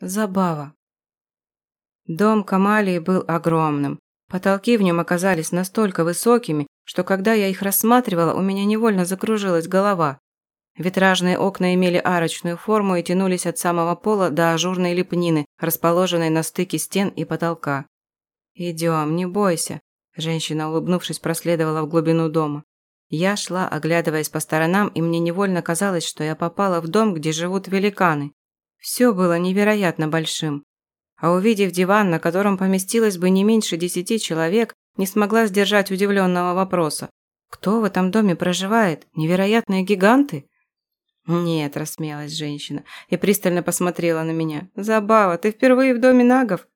Забава. Дом Камалии был огромным. Потолки в нем оказались настолько высокими, что когда я их рассматривала, у меня невольно закружилась голова. Витражные окна имели арочную форму и тянулись от самого пола до ажурной лепнины, расположенной на стыке стен и потолка. «Идем, не бойся», – женщина, улыбнувшись, проследовала в глубину дома. Я шла, оглядываясь по сторонам, и мне невольно казалось, что я попала в дом, где живут великаны. Все было невероятно большим. А увидев диван, на котором поместилось бы не меньше десяти человек, не смогла сдержать удивленного вопроса. «Кто в этом доме проживает? Невероятные гиганты?» «Нет», – рассмеялась женщина и пристально посмотрела на меня. «Забава, ты впервые в доме нагов?»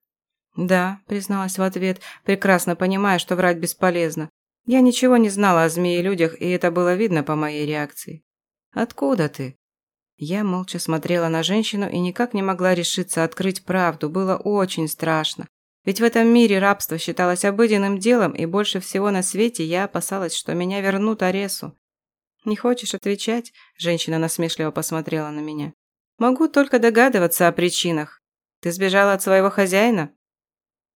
«Да», – призналась в ответ, прекрасно понимая, что врать бесполезно. Я ничего не знала о змеи-людях, и это было видно по моей реакции. «Откуда ты?» Я молча смотрела на женщину и никак не могла решиться открыть правду. Было очень страшно. Ведь в этом мире рабство считалось обыденным делом, и больше всего на свете я опасалась, что меня вернут Аресу. «Не хочешь отвечать?» – женщина насмешливо посмотрела на меня. «Могу только догадываться о причинах. Ты сбежала от своего хозяина?»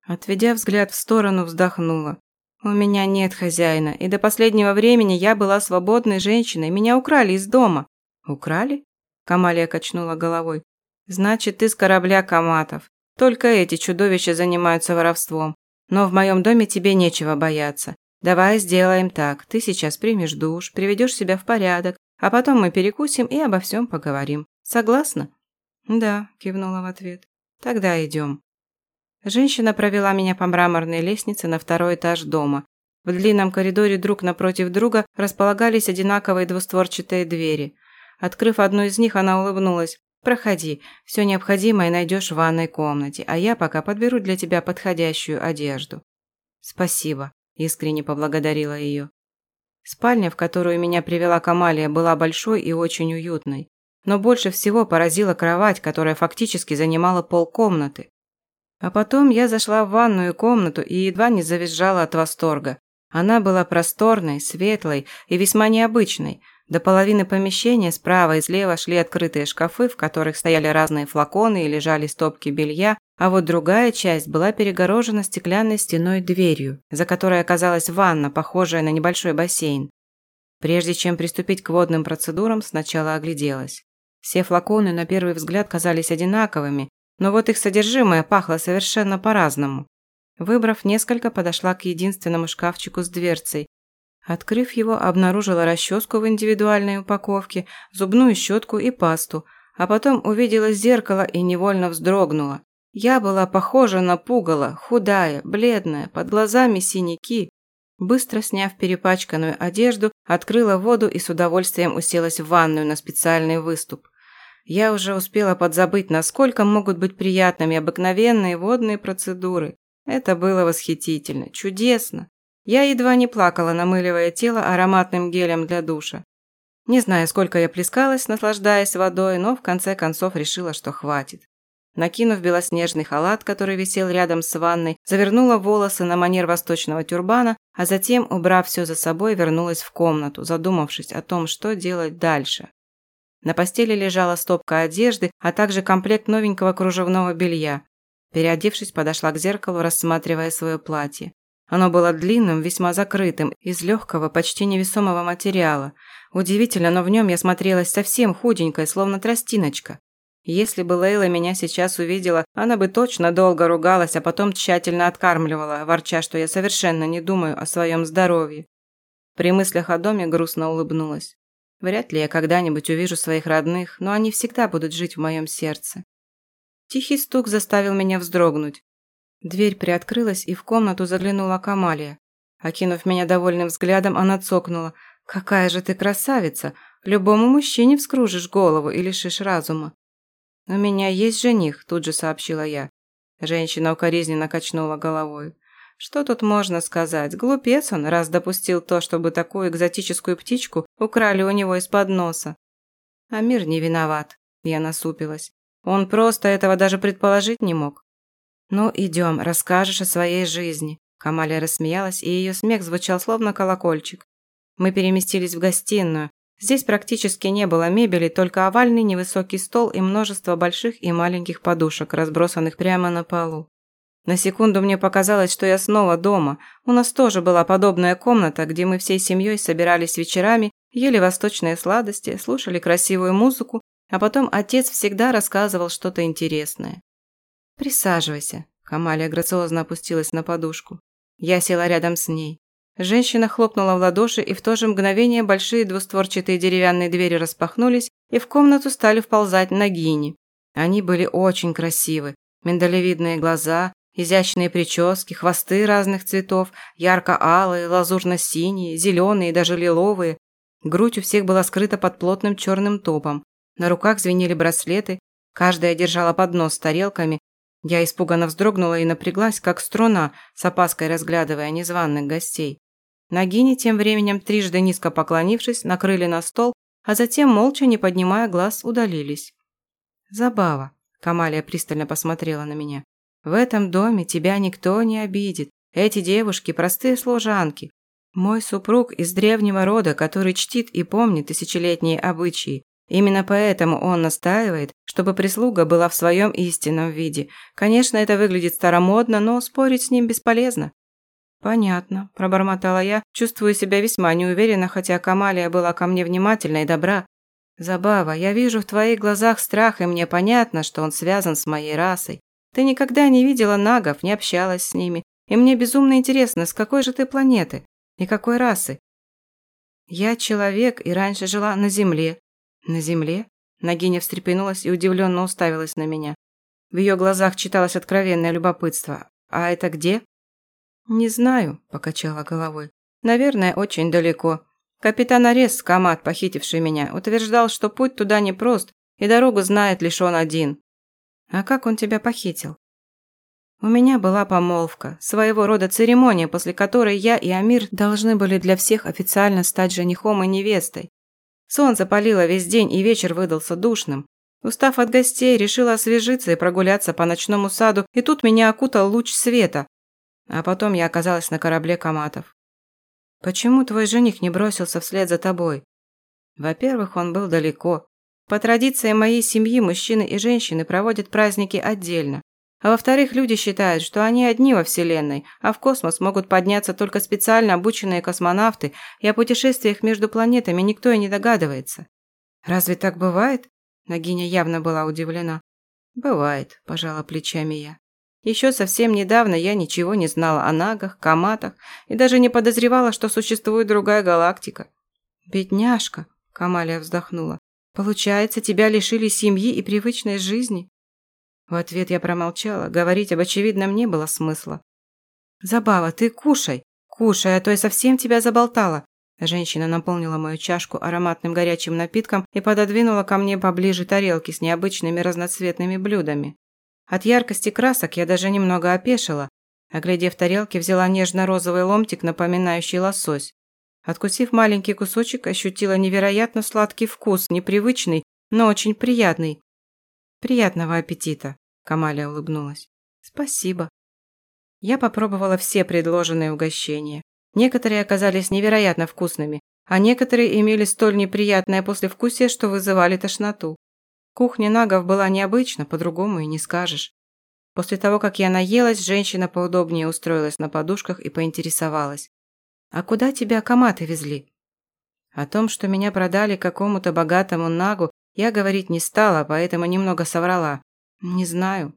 Отведя взгляд в сторону, вздохнула. «У меня нет хозяина, и до последнего времени я была свободной женщиной. Меня украли из дома». «Украли?» – Камалия качнула головой. «Значит, ты с корабля Каматов. Только эти чудовища занимаются воровством. Но в моем доме тебе нечего бояться. Давай сделаем так. Ты сейчас примешь душ, приведешь себя в порядок, а потом мы перекусим и обо всем поговорим. Согласна? Да, кивнула в ответ. Тогда идем. Женщина провела меня по мраморной лестнице на второй этаж дома. В длинном коридоре друг напротив друга располагались одинаковые двустворчатые двери. Открыв одну из них, она улыбнулась. «Проходи. Все необходимое найдешь в ванной комнате, а я пока подберу для тебя подходящую одежду». «Спасибо», Искренне поблагодарила ее. Спальня, в которую меня привела Камалия, была большой и очень уютной. Но больше всего поразила кровать, которая фактически занимала полкомнаты. А потом я зашла в ванную комнату и едва не завизжала от восторга. Она была просторной, светлой и весьма необычной – до половины помещения справа и слева шли открытые шкафы, в которых стояли разные флаконы и лежали стопки белья, а вот другая часть была перегорожена стеклянной стеной дверью, за которой оказалась ванна, похожая на небольшой бассейн. Прежде чем приступить к водным процедурам, сначала огляделась. Все флаконы на первый взгляд казались одинаковыми, но вот их содержимое пахло совершенно по-разному. Выбрав несколько, подошла к единственному шкафчику с дверцей, Открыв его, обнаружила расческу в индивидуальной упаковке, зубную щетку и пасту, а потом увидела зеркало и невольно вздрогнула. Я была похожа на пугало, худая, бледная, под глазами синяки. Быстро сняв перепачканную одежду, открыла воду и с удовольствием уселась в ванную на специальный выступ. Я уже успела подзабыть, насколько могут быть приятными обыкновенные водные процедуры. Это было восхитительно, чудесно. Я едва не плакала, намыливая тело ароматным гелем для душа. Не знаю, сколько я плескалась, наслаждаясь водой, но в конце концов решила, что хватит. Накинув белоснежный халат, который висел рядом с ванной, завернула волосы на манер восточного тюрбана, а затем, убрав все за собой, вернулась в комнату, задумавшись о том, что делать дальше. На постели лежала стопка одежды, а также комплект новенького кружевного белья. Переодевшись, подошла к зеркалу, рассматривая свое платье. Оно было длинным, весьма закрытым, из легкого, почти невесомого материала. Удивительно, но в нем я смотрелась совсем худенькой, словно тростиночка. Если бы Лейла меня сейчас увидела, она бы точно долго ругалась, а потом тщательно откармливала, ворча, что я совершенно не думаю о своем здоровье. При мыслях о доме грустно улыбнулась. Вряд ли я когда-нибудь увижу своих родных, но они всегда будут жить в моем сердце. Тихий стук заставил меня вздрогнуть. Дверь приоткрылась, и в комнату заглянула Камалия. Окинув меня довольным взглядом, она цокнула. «Какая же ты красавица! Любому мужчине вскружишь голову и лишишь разума». «У меня есть жених», – тут же сообщила я. Женщина укоризненно качнула головой. «Что тут можно сказать? Глупец он, раз допустил то, чтобы такую экзотическую птичку украли у него из-под носа». «Амир не виноват», – я насупилась. «Он просто этого даже предположить не мог. «Ну, идем, расскажешь о своей жизни». Камалия рассмеялась, и ее смех звучал словно колокольчик. Мы переместились в гостиную. Здесь практически не было мебели, только овальный невысокий стол и множество больших и маленьких подушек, разбросанных прямо на полу. На секунду мне показалось, что я снова дома. У нас тоже была подобная комната, где мы всей семьей собирались вечерами, ели восточные сладости, слушали красивую музыку, а потом отец всегда рассказывал что-то интересное. «Присаживайся», – Камалия грациозно опустилась на подушку. Я села рядом с ней. Женщина хлопнула в ладоши, и в то же мгновение большие двустворчатые деревянные двери распахнулись, и в комнату стали вползать нагини. Они были очень красивы. Миндалевидные глаза, изящные прически, хвосты разных цветов, ярко-алые, лазурно-синие, зеленые, даже лиловые. Грудь у всех была скрыта под плотным черным топом. На руках звенели браслеты, каждая держала поднос с тарелками. Я испуганно вздрогнула и напряглась, как струна, с опаской разглядывая незваных гостей. Нагини тем временем, трижды низко поклонившись, накрыли на стол, а затем, молча, не поднимая глаз, удалились. «Забава», – Камалия пристально посмотрела на меня. «В этом доме тебя никто не обидит. Эти девушки – простые служанки. Мой супруг из древнего рода, который чтит и помнит тысячелетние обычаи. Именно поэтому он настаивает, чтобы прислуга была в своем истинном виде. Конечно, это выглядит старомодно, но спорить с ним бесполезно. «Понятно», – пробормотала я, чувствуя себя весьма неуверенно, хотя Камалия была ко мне внимательна и добра. «Забава, я вижу в твоих глазах страх, и мне понятно, что он связан с моей расой. Ты никогда не видела нагов, не общалась с ними, и мне безумно интересно, с какой же ты планеты и какой расы?» «Я человек и раньше жила на Земле». «На Земле?» Нагиня встрепенулась и удивленно уставилась на меня. В ее глазах читалось откровенное любопытство. «А это где?» «Не знаю», – покачала головой. «Наверное, очень далеко. Капитан Арес, комат, похитивший меня, утверждал, что путь туда непрост, и дорогу знает лишь он один. А как он тебя похитил?» У меня была помолвка, своего рода церемония, после которой я и Амир должны были для всех официально стать женихом и невестой. Солнце палило весь день, и вечер выдался душным. Устав от гостей, решила освежиться и прогуляться по ночному саду, и тут меня окутал луч света, а потом я оказалась на корабле Каматов. Почему твой жених не бросился вслед за тобой? Во-первых, он был далеко. По традиции моей семьи мужчины и женщины проводят праздники отдельно. А во-вторых, люди считают, что они одни во Вселенной, а в космос могут подняться только специально обученные космонавты, и о путешествиях между планетами никто и не догадывается. Разве так бывает? Нагиня явно была удивлена. Бывает, пожала плечами я. Еще совсем недавно я ничего не знала о нагах, каматах и даже не подозревала, что существует другая галактика. «Бедняжка», – Камалия вздохнула, – «получается, тебя лишили семьи и привычной жизни?» В ответ я промолчала, говорить об очевидном не было смысла. «Забава, ты кушай, кушай, а то я совсем тебя заболтала». Женщина наполнила мою чашку ароматным горячим напитком и пододвинула ко мне поближе тарелки с необычными разноцветными блюдами. От яркости красок я даже немного опешила. Оглядев тарелки, взяла нежно-розовый ломтик, напоминающий лосось. Откусив маленький кусочек, ощутила невероятно сладкий вкус, непривычный, но очень приятный. «Приятного аппетита!» – Камаля улыбнулась. «Спасибо». Я попробовала все предложенные угощения. Некоторые оказались невероятно вкусными, а некоторые имели столь неприятное послевкусие, что вызывали тошноту. Кухня нагов была необычна, по-другому и не скажешь. После того, как я наелась, женщина поудобнее устроилась на подушках и поинтересовалась. «А куда тебя коматы везли?» О том, что меня продали какому-то богатому нагу, я говорить не стала, поэтому немного соврала. «Не знаю».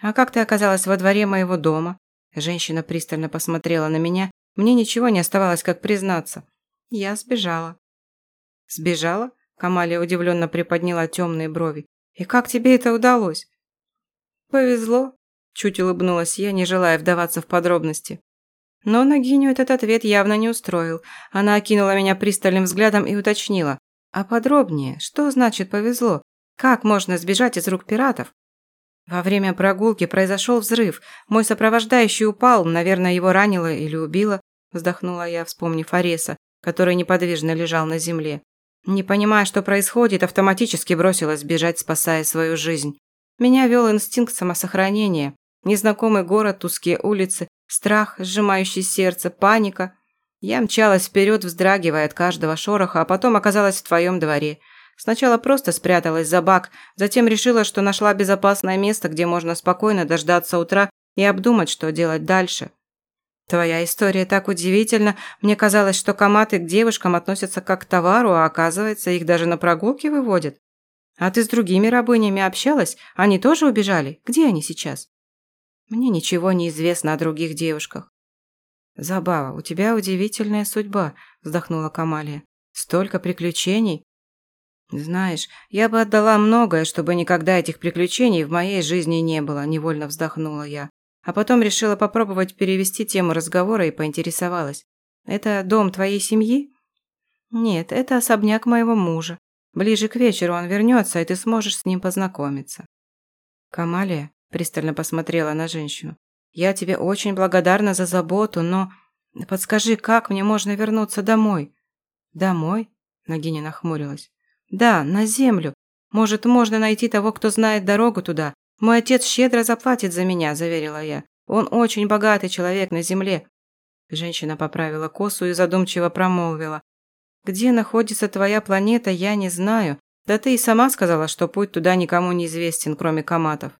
«А как ты оказалась во дворе моего дома?» Женщина пристально посмотрела на меня. Мне ничего не оставалось, как признаться. Я сбежала. «Сбежала?» Камалия удивленно приподняла темные брови. «И как тебе это удалось?» «Повезло», – чуть улыбнулась я, не желая вдаваться в подробности. Но Нагиню этот ответ явно не устроил. Она окинула меня пристальным взглядом и уточнила. «А подробнее, что значит повезло? Как можно сбежать из рук пиратов?» Во время прогулки произошел взрыв. Мой сопровождающий упал, наверное, его ранило или убило, вздохнула я, вспомнив Ареса, который неподвижно лежал на земле. Не понимая, что происходит, автоматически бросилась бежать, спасая свою жизнь. Меня вел инстинкт самосохранения. Незнакомый город, узкие улицы, страх, сжимающий сердце, паника. Я мчалась вперед, вздрагивая от каждого шороха, а потом оказалась в твоем дворе. Сначала просто спряталась за бак, затем решила, что нашла безопасное место, где можно спокойно дождаться утра и обдумать, что делать дальше. Твоя история так удивительна. Мне казалось, что коматы к девушкам относятся как к товару, а оказывается, их даже на прогулки выводят. А ты с другими рабынями общалась? Они тоже убежали? Где они сейчас? Мне ничего не известно о других девушках. «Забава, у тебя удивительная судьба», – вздохнула Камалия. «Столько приключений». «Знаешь, я бы отдала многое, чтобы никогда этих приключений в моей жизни не было», – невольно вздохнула я. А потом решила попробовать перевести тему разговора и поинтересовалась. «Это дом твоей семьи?» «Нет, это особняк моего мужа. Ближе к вечеру он вернется, и ты сможешь с ним познакомиться». «Камалия?» – пристально посмотрела на женщину. Я тебе очень благодарна за заботу, но подскажи, как мне можно вернуться домой?» «Домой?» – Нагиня нахмурилась. «Да, на землю. Может, можно найти того, кто знает дорогу туда. Мой отец щедро заплатит за меня», – заверила я. «Он очень богатый человек на земле». Женщина поправила косу и задумчиво промолвила. «Где находится твоя планета, я не знаю. Да ты и сама сказала, что путь туда никому не известен, кроме коматов.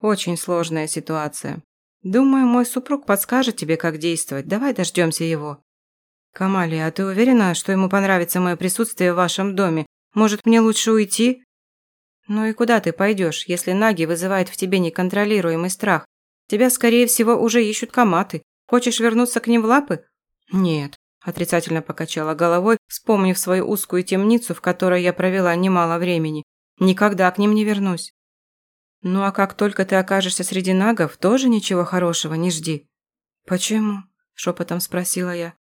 Очень сложная ситуация. Думаю, мой супруг подскажет тебе, как действовать. Давай дождемся его. Камали, а ты уверена, что ему понравится мое присутствие в вашем доме? Может, мне лучше уйти? Ну и куда ты пойдешь, если Наги вызывает в тебе неконтролируемый страх? Тебя, скорее всего, уже ищут коматы. Хочешь вернуться к ним в лапы? Нет, отрицательно покачала головой, вспомнив свою узкую темницу, в которой я провела немало времени. Никогда к ним не вернусь. Ну а как только ты окажешься среди нагов, тоже ничего хорошего не жди. Почему? Шепотом спросила я.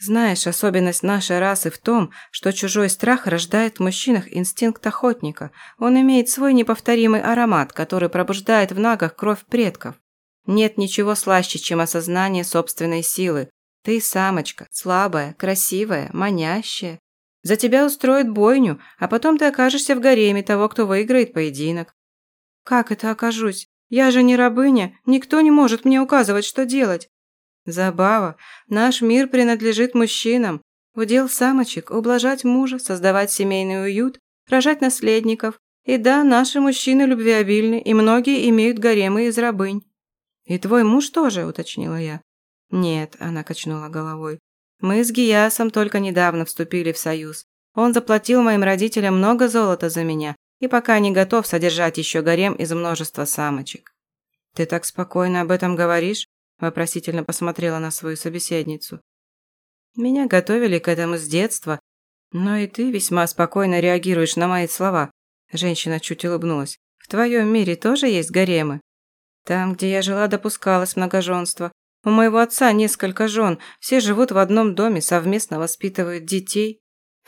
Знаешь, особенность нашей расы в том, что чужой страх рождает в мужчинах инстинкт охотника. Он имеет свой неповторимый аромат, который пробуждает в нагах кровь предков. Нет ничего слаще, чем осознание собственной силы. Ты самочка, слабая, красивая, манящая. За тебя устроят бойню, а потом ты окажешься в гареме того, кто выиграет поединок. Как это окажусь? Я же не рабыня, никто не может мне указывать, что делать. Забава. Наш мир принадлежит мужчинам. Удел самочек – ублажать мужа, создавать семейный уют, рожать наследников. И да, наши мужчины любвеобильны, и многие имеют гаремы из рабынь. «И твой муж тоже?» – уточнила я. «Нет», – она качнула головой. «Мы с Гиясом только недавно вступили в союз. Он заплатил моим родителям много золота за меня, и пока не готов содержать еще гарем из множества самочек. «Ты так спокойно об этом говоришь?» – вопросительно посмотрела на свою собеседницу. «Меня готовили к этому с детства, но и ты весьма спокойно реагируешь на мои слова». Женщина чуть улыбнулась. «В твоем мире тоже есть гаремы?» «Там, где я жила, допускалось многоженство. У моего отца несколько жен, все живут в одном доме, совместно воспитывают детей».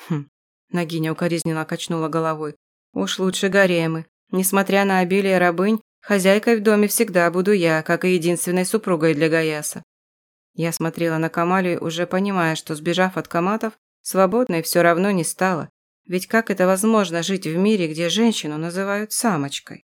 «Хм», – Нагиня укоризненно качнула головой. Уж лучше гаремы. Несмотря на обилие рабынь, хозяйкой в доме всегда буду я, как и единственной супругой для Гаяса. Я смотрела на Камалию, уже понимая, что, сбежав от коматов, свободной все равно не стала. Ведь как это возможно жить в мире, где женщину называют самочкой?